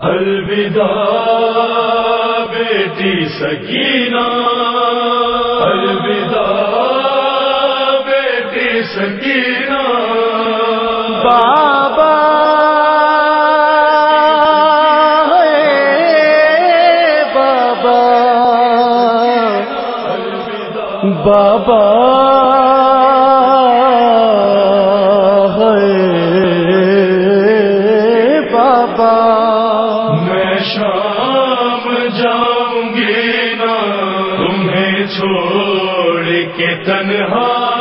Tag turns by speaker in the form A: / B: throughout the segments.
A: الوداع بیٹی سکینہ الوداع بیٹی سکینہ۔
B: بابا بابا۔ بابا بابا۔
A: شام جاؤں گے نا، تمہیں چھوڑ کے تنہا۔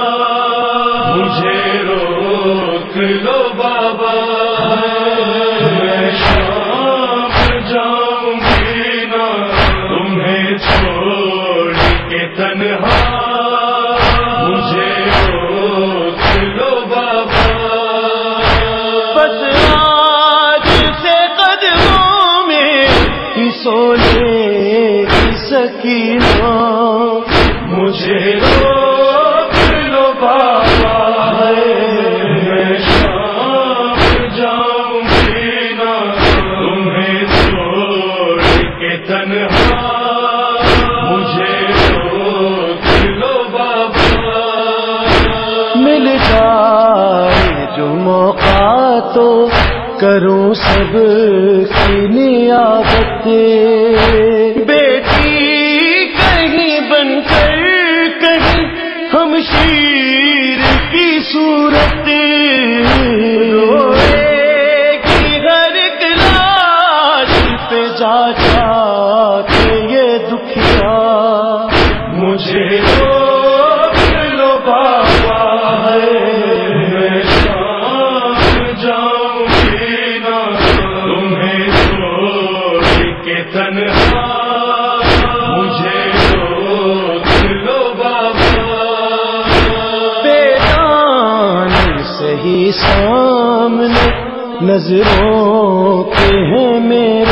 A: مجھے روک لو بابا۔ میں شام جاؤں گے نا، تمہیں چھوڑ کے تنہا۔
B: سونے کی سکینہ،
A: مجھے روک لو بابا میں شام جاؤں گی نا۔ تمہیں چھوڑ کے تنہا، مجھے روک لو بابا۔
B: مل جائے جو موقع تو کروں سب کی نیابت۔ بیٹی، کہیں بن کر کہیں ہم شیر کی صورت۔ روئے کی ہر ایک پہ جا جا کے یہ دکھیا۔
A: مجھے
B: صحیح سامنے نظروں کے ہیں میرے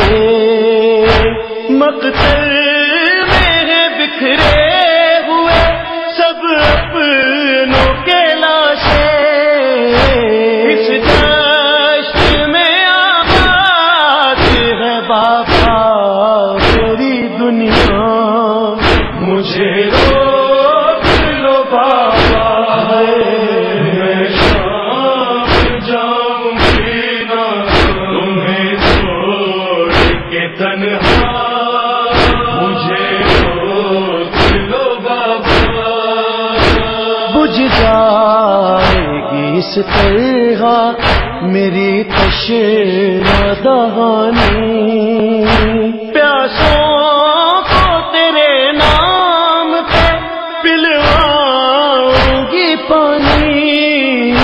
B: بجھ جائے گی اس طرح میری تش دہانی۔ پیاسوں کو تیرے نام پہ پلواؤں گی پانی۔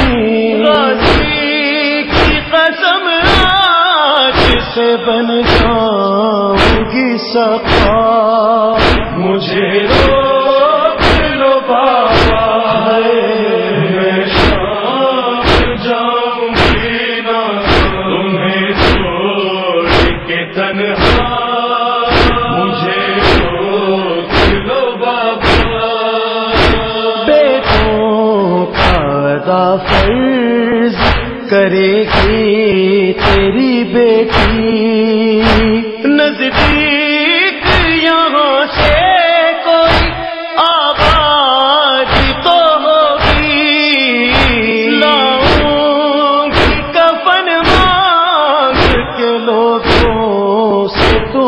B: غازی کی قسم آج سے بن جاؤں گی سفا
A: مجھے تنہا مجھے لو بابا۔
B: بیٹوں کا فرض کرے گی تیری بیٹی۔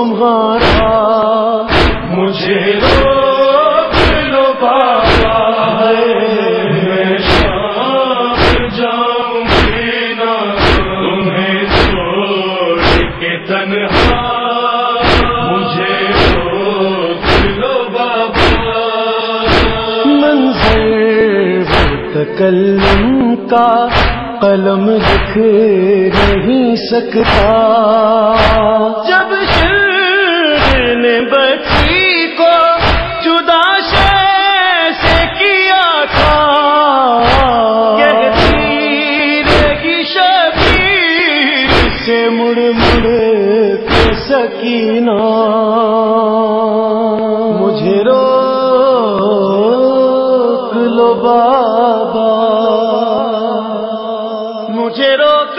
B: تمہارا
A: مجھے روک لو بابا۔ میں شام جاؤں گی نا۔ تمہیں چھوڑ کے تنہا۔ مجھے روک لو بابا۔
B: منظر وہ تکلم کا قلم لکھ نہیں سکتا۔ جب سے مڑ مڑ کے سکینہ۔ مجھے رو لو بابا۔ مجھے روک